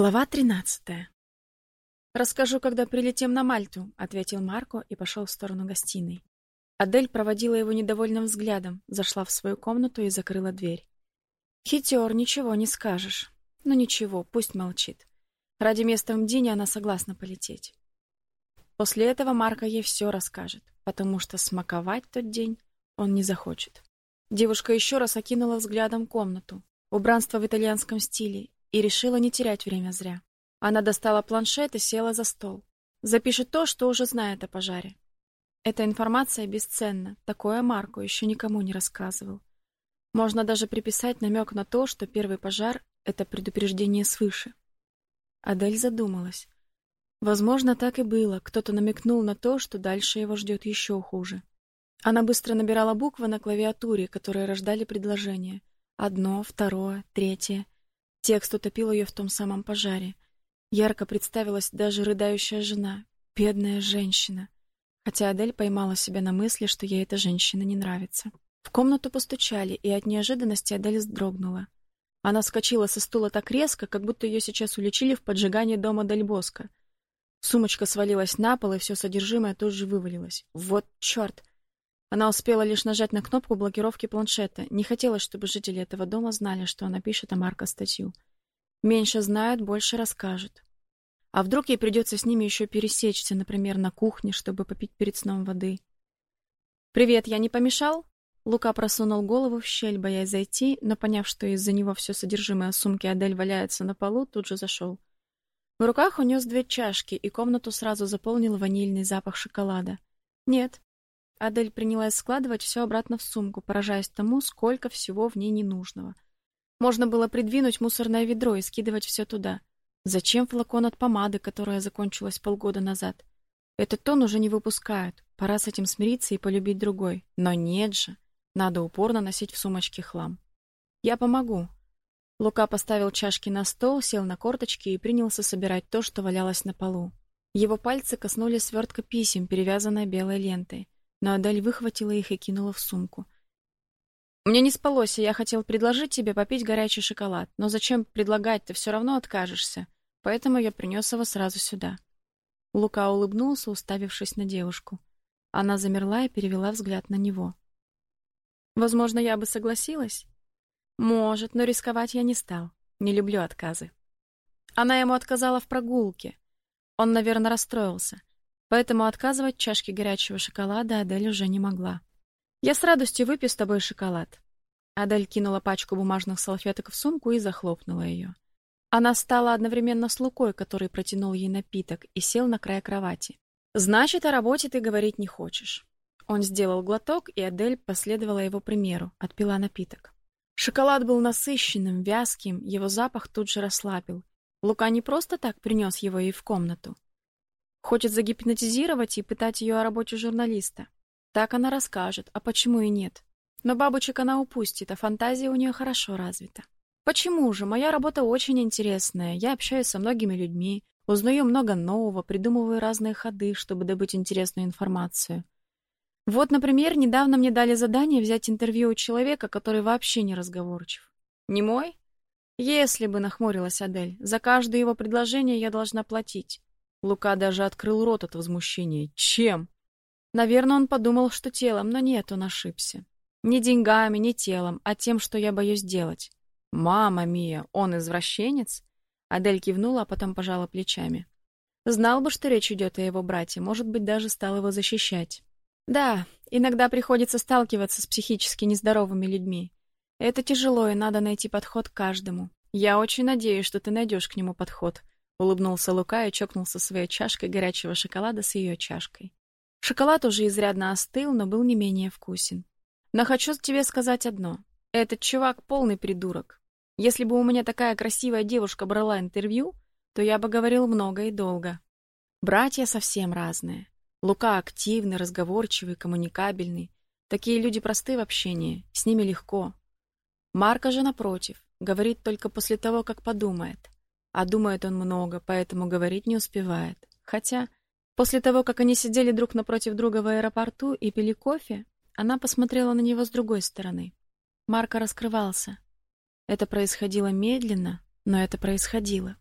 Глава 13. Расскажу, когда прилетим на Мальту, ответил Марко и пошел в сторону гостиной. Адель проводила его недовольным взглядом, зашла в свою комнату и закрыла дверь. Хитер, ничего не скажешь. Ну ничего, пусть молчит. Ради места в она согласна полететь. После этого Марко ей все расскажет, потому что смаковать тот день он не захочет. Девушка еще раз окинула взглядом комнату. Убранство в итальянском стиле и решила не терять время зря. Она достала планшет и села за стол. Запишет то, что уже знает о пожаре. Эта информация бесценна, такое Марко еще никому не рассказывал. Можно даже приписать намек на то, что первый пожар это предупреждение свыше. Адель задумалась. Возможно, так и было. Кто-то намекнул на то, что дальше его ждет еще хуже. Она быстро набирала буквы на клавиатуре, которые рождали предложения. Одно, второе, третье. Текст утопил ее в том самом пожаре. Ярко представилась даже рыдающая жена, бедная женщина. Хотя Адель поймала себя на мысли, что ей эта женщина не нравится. В комнату постучали, и от неожиданности Адель вздрогнула. Она вскочила со стула так резко, как будто ее сейчас уличили в поджигании дома Дель Боско. Сумочка свалилась на пол, и все содержимое тут же вывалилось. Вот черт! Она успела лишь нажать на кнопку блокировки планшета. Не хотелось, чтобы жители этого дома знали, что она пишет о Марко статью. Меньше знают, больше расскажут. А вдруг ей придется с ними еще пересечься, например, на кухне, чтобы попить перед сном воды. Привет, я не помешал? Лука просунул голову в щель, боясь зайти, но поняв, что из-за него все содержимое сумки Адель валяется на полу, тут же зашел. В руках унес две чашки, и комнату сразу заполнил ванильный запах шоколада. Нет, Адель принялась складывать все обратно в сумку, поражаясь тому, сколько всего в ней ненужного. Можно было придвинуть мусорное ведро и скидывать все туда. Зачем флакон от помады, которая закончилась полгода назад? Этот тон уже не выпускают. Пора с этим смириться и полюбить другой. Но нет же. Надо упорно носить в сумочке хлам. Я помогу. Лука поставил чашки на стол, сел на корточки и принялся собирать то, что валялось на полу. Его пальцы коснулись свертка писем, перевязанной белой лентой но Адель выхватила их и кинула в сумку. Мне не спалось, и я хотел предложить тебе попить горячий шоколад, но зачем предлагать, ты все равно откажешься. Поэтому я принес его сразу сюда. Лука улыбнулся, уставившись на девушку. Она замерла и перевела взгляд на него. Возможно, я бы согласилась. Может, но рисковать я не стал. Не люблю отказы. Она ему отказала в прогулке. Он, наверное, расстроился. Поэтому отказывать чашке горячего шоколада Адель уже не могла. Я с радостью выпью с тобой шоколад. Адель кинула пачку бумажных салфеток в сумку и захлопнула ее. Она стала одновременно с Лукой, который протянул ей напиток, и сел на край кровати. Значит, о работе ты говорить не хочешь. Он сделал глоток, и Адель последовала его примеру, отпила напиток. Шоколад был насыщенным, вязким, его запах тут же расслабил. Лука не просто так принес его ей в комнату. Хочет загипнотизировать и пытать ее о работе журналиста. Так она расскажет, а почему и нет? Но бабочек она упустит, а фантазия у нее хорошо развита. Почему же? Моя работа очень интересная. Я общаюсь со многими людьми, узнаю много нового, придумываю разные ходы, чтобы добыть интересную информацию. Вот, например, недавно мне дали задание взять интервью у человека, который вообще не разговорчив. Не мой? Если бы нахмурилась Адель, за каждое его предложение я должна платить. Лука даже открыл рот от возмущения. Чем? Наверное, он подумал, что телом, но нет, он ошибся. Не деньгами, не телом, а тем, что я боюсь делать. Мама мия, он извращенец? Адель кивнула, а потом пожала плечами. Знал бы, что речь идет о его брате, может быть, даже стал его защищать. Да, иногда приходится сталкиваться с психически нездоровыми людьми. Это тяжело, и надо найти подход к каждому. Я очень надеюсь, что ты найдешь к нему подход. Улыбнулся Лука и чокнулся своей чашкой горячего шоколада с ее чашкой. Шоколад уже изрядно остыл, но был не менее вкусен. Но хочу тебе сказать одно. Этот чувак полный придурок. Если бы у меня такая красивая девушка брала интервью, то я бы говорил много и долго. Братья совсем разные. Лука активный, разговорчивый, коммуникабельный. Такие люди просты в общении, с ними легко. Марка же напротив, говорит только после того, как подумает. А думает он много, поэтому говорить не успевает. Хотя, после того, как они сидели друг напротив друга в аэропорту и пили кофе, она посмотрела на него с другой стороны. Марко раскрывался. Это происходило медленно, но это происходило.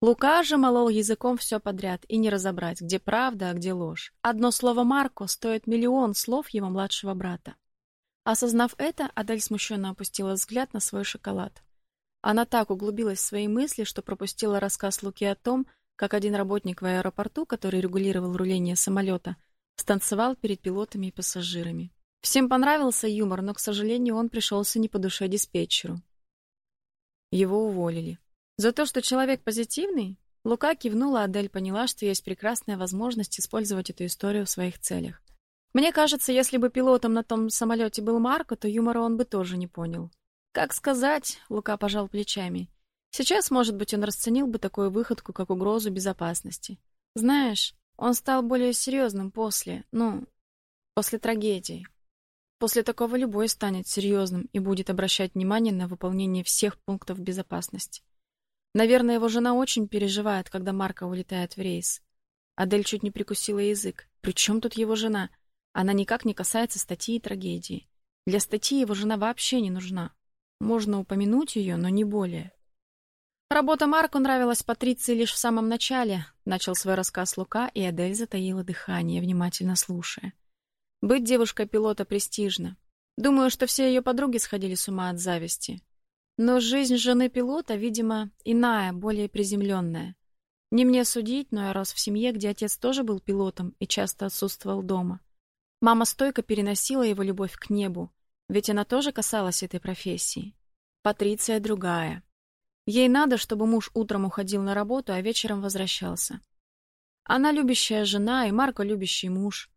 Лука же молол языком все подряд, и не разобрать, где правда, а где ложь. Одно слово Марко стоит миллион слов его младшего брата. Осознав это, Адель смущенно опустила взгляд на свой шоколад. Она так углубилась в свои мысли, что пропустила рассказ Луки о том, как один работник в аэропорту, который регулировал руление самолета, станцевал перед пилотами и пассажирами. Всем понравился юмор, но, к сожалению, он пришелся не по душе диспетчеру. Его уволили. За то, что человек позитивный, Лука кивнула, Адель поняла, что есть прекрасная возможность использовать эту историю в своих целях. Мне кажется, если бы пилотом на том самолете был Марко, то юмора он бы тоже не понял. Как сказать, Лука пожал плечами. Сейчас, может быть, он расценил бы такую выходку как угрозу безопасности. Знаешь, он стал более серьезным после, ну, после трагедии. После такого любой станет серьезным и будет обращать внимание на выполнение всех пунктов безопасности. Наверное, его жена очень переживает, когда Марко улетает в рейс. Адель чуть не прикусила язык. При чем тут его жена? Она никак не касается статьи трагедии. Для статьи его жена вообще не нужна. Можно упомянуть ее, но не более. Работа Марко нравилась Патриции лишь в самом начале, начал свой рассказ Лука, и Адель затаила дыхание, внимательно слушая. Быть девушкой-пилота престижно. Думаю, что все ее подруги сходили с ума от зависти. Но жизнь жены пилота, видимо, иная, более приземленная. Не мне судить, но я рос в семье, где отец тоже был пилотом и часто отсутствовал дома. Мама стойко переносила его любовь к небу, ведь она тоже касалась этой профессии. Патриция другая. Ей надо, чтобы муж утром уходил на работу, а вечером возвращался. Она любящая жена, и Марко любящий муж.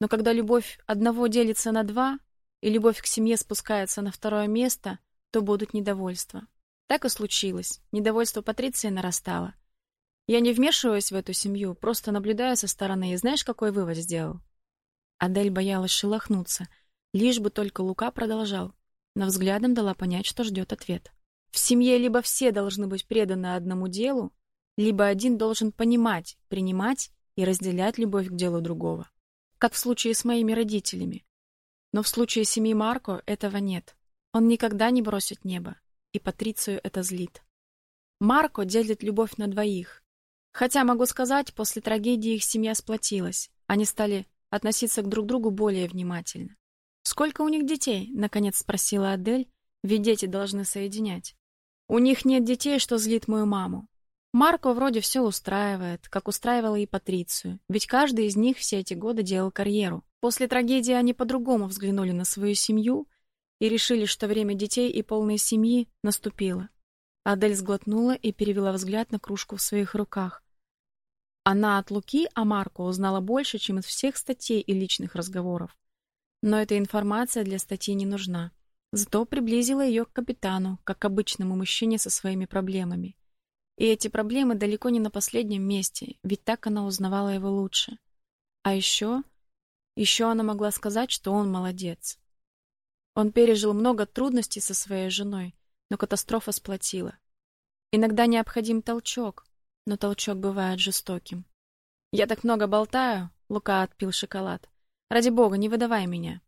Но когда любовь одного делится на два, и любовь к семье спускается на второе место — то будут недовольства. Так и случилось. Недовольство Патриции нарастало. Я не вмешиваюсь в эту семью, просто наблюдаю со стороны, и знаешь, какой вывод сделал? Адель боялась шелохнуться, лишь бы только Лука продолжал, но взглядом дала понять, что ждет ответ. В семье либо все должны быть преданы одному делу, либо один должен понимать, принимать и разделять любовь к делу другого. Как в случае с моими родителями. Но в случае семьи Марко этого нет. Он никогда не бросит небо, и Патрицию это злит. Марко делит любовь на двоих. Хотя могу сказать, после трагедии их семья сплотилась. Они стали относиться к друг другу более внимательно. Сколько у них детей? наконец спросила Адель, ведь дети должны соединять. У них нет детей, что злит мою маму. Марко вроде все устраивает, как устраивала и Патрицию, ведь каждый из них все эти годы делал карьеру. После трагедии они по-другому взглянули на свою семью и решили, что время детей и полной семьи наступило. Адель сглотнула и перевела взгляд на кружку в своих руках. Она от Луки о Марко узнала больше, чем из всех статей и личных разговоров. Но эта информация для статьи не нужна. Зато приблизила ее к капитану, как к обычному мужчине со своими проблемами. И эти проблемы далеко не на последнем месте, ведь так она узнавала его лучше. А еще, еще она могла сказать, что он молодец. Он пережил много трудностей со своей женой, но катастрофа сплотила. Иногда необходим толчок, но толчок бывает жестоким. Я так много болтаю, Лука отпил шоколад. Ради бога, не выдавай меня.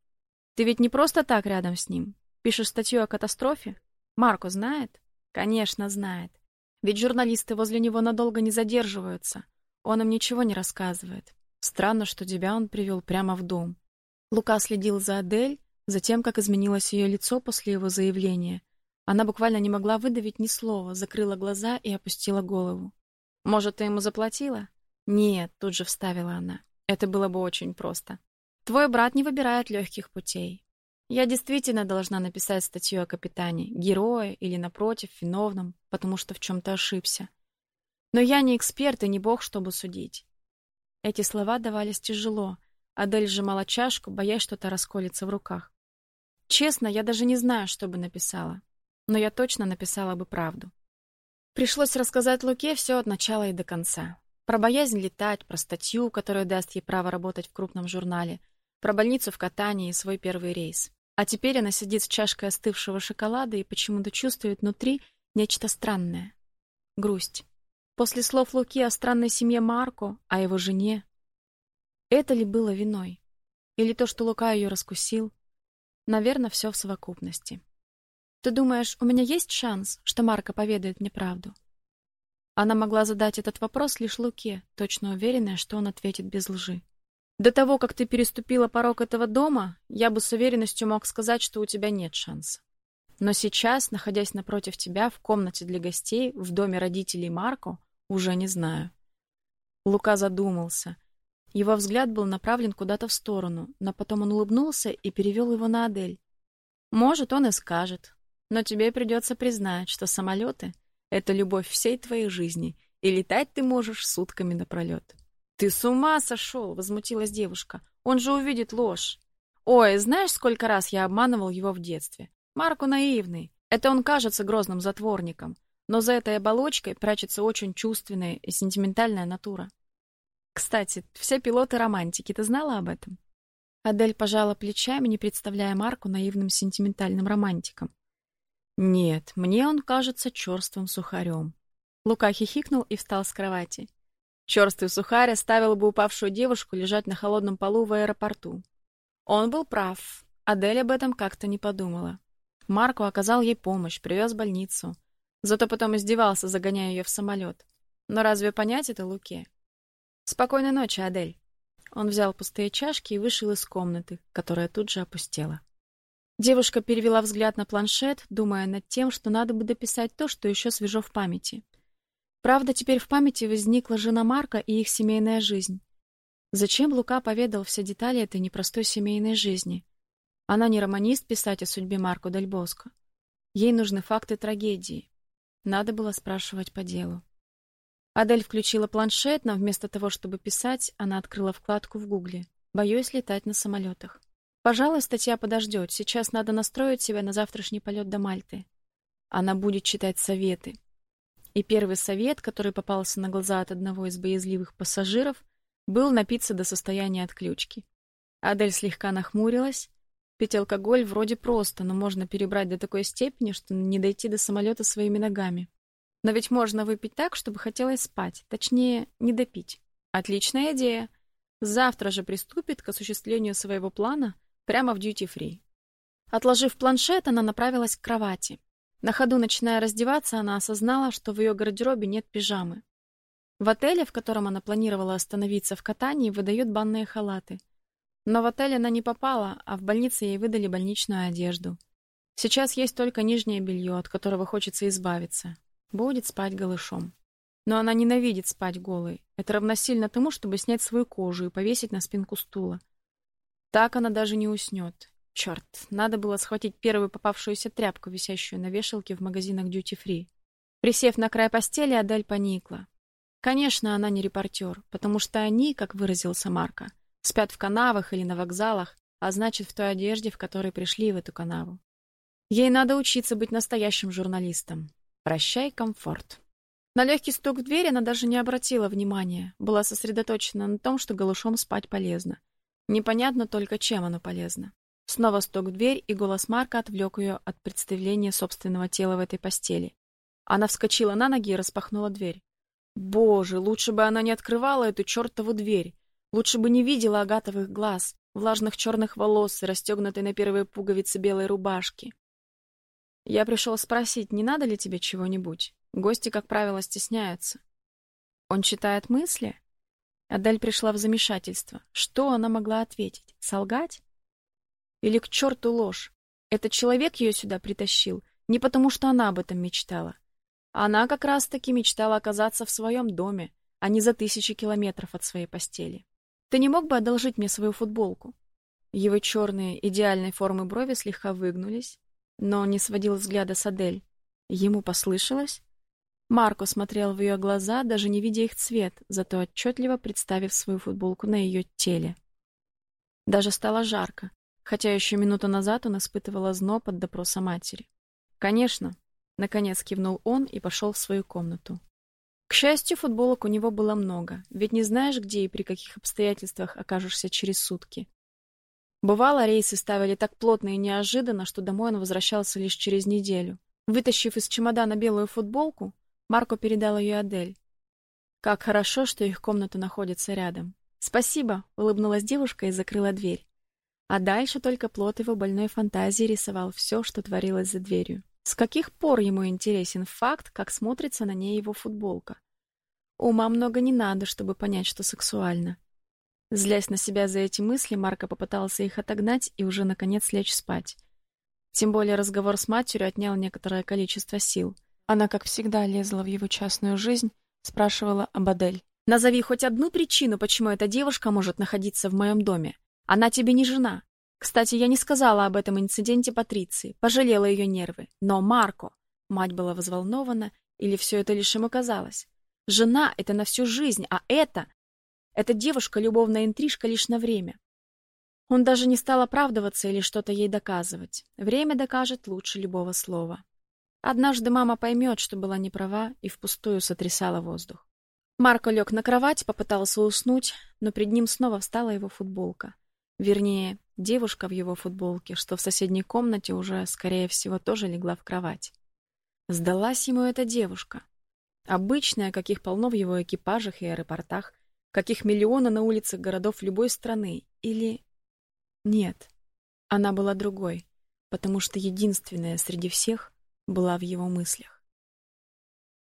Ты ведь не просто так рядом с ним. Пишешь статью о катастрофе? Марко знает? Конечно, знает. Ведь журналисты возле него надолго не задерживаются. Он им ничего не рассказывает. Странно, что тебя он привел прямо в дом. Лука следил за Адель, Затем, как изменилось ее лицо после его заявления, она буквально не могла выдавить ни слова, закрыла глаза и опустила голову. Может, ты ему заплатила? Нет, тут же вставила она. Это было бы очень просто. Твой брат не выбирает легких путей. Я действительно должна написать статью о капитане, герое или напротив виновном, потому что в чем то ошибся. Но я не эксперт и не бог, чтобы судить. Эти слова давались тяжело. Адель сжимала чашку, боясь, что-то расколется в руках. Честно, я даже не знаю, что бы написала. Но я точно написала бы правду. Пришлось рассказать Луке все от начала и до конца. Про боязнь летать, про статью, которая даст ей право работать в крупном журнале, про больницу в Катании и свой первый рейс. А теперь она сидит с чашкой остывшего шоколада и почему-то чувствует внутри нечто странное. Грусть. После слов Луки о странной семье Марко, о его жене. Это ли было виной? Или то, что Лука ее раскусил? Наверное, все в совокупности. Ты думаешь, у меня есть шанс, что Марко поведает мне правду? Она могла задать этот вопрос лишь Луке, точно уверенная, что он ответит без лжи. До того, как ты переступила порог этого дома, я бы с уверенностью мог сказать, что у тебя нет шанса. Но сейчас, находясь напротив тебя в комнате для гостей в доме родителей Марко, уже не знаю. Лука задумался. Его взгляд был направлен куда-то в сторону, но потом он улыбнулся и перевел его на Адель. Может, он и скажет, но тебе придется признать, что самолеты — это любовь всей твоей жизни, и летать ты можешь сутками напролет. «Ты с ума сошел!» — возмутилась девушка. «Он же увидит ложь!» «Ой, знаешь, сколько раз я обманывал его в детстве? Марку наивный. Это он кажется грозным затворником, но за этой оболочкой прячется очень чувственная и сентиментальная натура. Кстати, все пилоты романтики, ты знала об этом? Адель пожала плечами, не представляя Марку наивным сентиментальным романтиком. Нет, мне он кажется черствым сухарем. Лука хихикнул и встал с кровати. Черствый сухарь оставил бы упавшую девушку лежать на холодном полу в аэропорту. Он был прав. Адель об этом как-то не подумала. Марко оказал ей помощь, привез в больницу. Зато потом издевался, загоняя ее в самолет. Но разве понять это Луке? Спокойной ночи, Адель. Он взял пустые чашки и вышел из комнаты, которая тут же опустела. Девушка перевела взгляд на планшет, думая над тем, что надо бы дописать то, что еще свежо в памяти. Правда, теперь в памяти возникла жена Марка и их семейная жизнь. Зачем Лука поведал все детали этой непростой семейной жизни? Она не романист писать о судьбе Марко Дель Боско. Ей нужны факты трагедии. Надо было спрашивать по делу. Адель включила планшет, но вместо того, чтобы писать, она открыла вкладку в Гугле. Боюсь летать на самолетах. Пожалуй, статья подождет. Сейчас надо настроить себя на завтрашний полет до Мальты. Она будет читать советы. И первый совет, который попался на глаза от одного из боязливых пассажиров, был напиться до состояния отключки. Адель слегка нахмурилась, Пить алкоголь вроде просто, но можно перебрать до такой степени, что не дойти до самолета своими ногами. Но ведь можно выпить так, чтобы хотелось спать, точнее, не допить. Отличная идея. Завтра же приступит к осуществлению своего плана прямо в дьюти-фри. Отложив планшет, она направилась к кровати. На ходу начиная раздеваться, она осознала, что в ее гардеробе нет пижамы. В отеле, в котором она планировала остановиться в катании, выдают банные халаты – но в отель она не попала, а в больнице ей выдали больничную одежду. Сейчас есть только нижнее белье, от которого хочется избавиться. Будет спать голышом. Но она ненавидит спать голой. Это равносильно тому, чтобы снять свою кожу и повесить на спинку стула. Так она даже не уснет. Черт, надо было схватить первую попавшуюся тряпку, висящую на вешалке в магазинах Duty Free. Присев на край постели, Адель поникла. Конечно, она не репортер, потому что они, как выразился Марко, Спят в канавах или на вокзалах, а значит, в той одежде, в которой пришли в эту канаву. Ей надо учиться быть настоящим журналистом. Прощай комфорт. На легкий стук в дверь она даже не обратила внимания, была сосредоточена на том, что голышом спать полезно. Непонятно только, чем оно полезно. Снова стук в дверь, и голос Марка отвлек ее от представления собственного тела в этой постели. Она вскочила на ноги и распахнула дверь. Боже, лучше бы она не открывала эту чертову дверь. Лучше бы не видела агатовых глаз, влажных черных волос и расстегнутой на первые пуговицы белой рубашки. Я пришел спросить, не надо ли тебе чего-нибудь? Гости, как правило, стесняются. Он читает мысли? Адель пришла в замешательство. Что она могла ответить? Солгать? Или к черту ложь? Этот человек ее сюда притащил не потому, что она об этом мечтала. Она как раз-таки мечтала оказаться в своем доме, а не за тысячи километров от своей постели. Ты не мог бы одолжить мне свою футболку? Его черные идеальной формы брови слегка выгнулись, но он не сводил взгляда с Адель. Ему послышалось? Марко смотрел в ее глаза, даже не видя их цвет, зато отчетливо представив свою футболку на ее теле. Даже стало жарко, хотя еще минуту назад он испытывал озноб от допроса матери. «Конечно», — наконец кивнул он и пошел в свою комнату. К счастью, футболок у него было много, ведь не знаешь, где и при каких обстоятельствах окажешься через сутки. Бывало, рейсы ставили так плотно и неожиданно, что домой он возвращался лишь через неделю. Вытащив из чемодана белую футболку, Марко передал ее Адель. Как хорошо, что их комната находится рядом. Спасибо, улыбнулась девушка и закрыла дверь. А дальше только плод его больной фантазии рисовал все, что творилось за дверью. С каких пор ему интересен факт, как смотрится на ней его футболка? Ума много не надо, чтобы понять, что сексуально. Злясь на себя за эти мысли, Марко попытался их отогнать и уже наконец лечь спать. Тем более разговор с матерью отнял некоторое количество сил. Она, как всегда, лезла в его частную жизнь, спрашивала об Адель. «Назови хоть одну причину, почему эта девушка может находиться в моем доме. Она тебе не жена. Кстати, я не сказала об этом инциденте Патриции, пожалела ее нервы. Но Марко... Мать была взволнована, или все это лишь ему казалось? Жена — это на всю жизнь, а это... Эта девушка — любовная интрижка лишь на время. Он даже не стал оправдываться или что-то ей доказывать. Время докажет лучше любого слова. Однажды мама поймет, что была неправа и впустую сотрясала воздух. Марко лег на кровать, попытался уснуть, но пред ним снова встала его футболка. Вернее, девушка в его футболке, что в соседней комнате уже, скорее всего, тоже легла в кровать. Сдалась ему эта девушка. Обычная, каких полно в его экипажах и аэропортах, каких миллионы на улицах городов любой страны. Или... Нет, она была другой, потому что единственная среди всех была в его мыслях.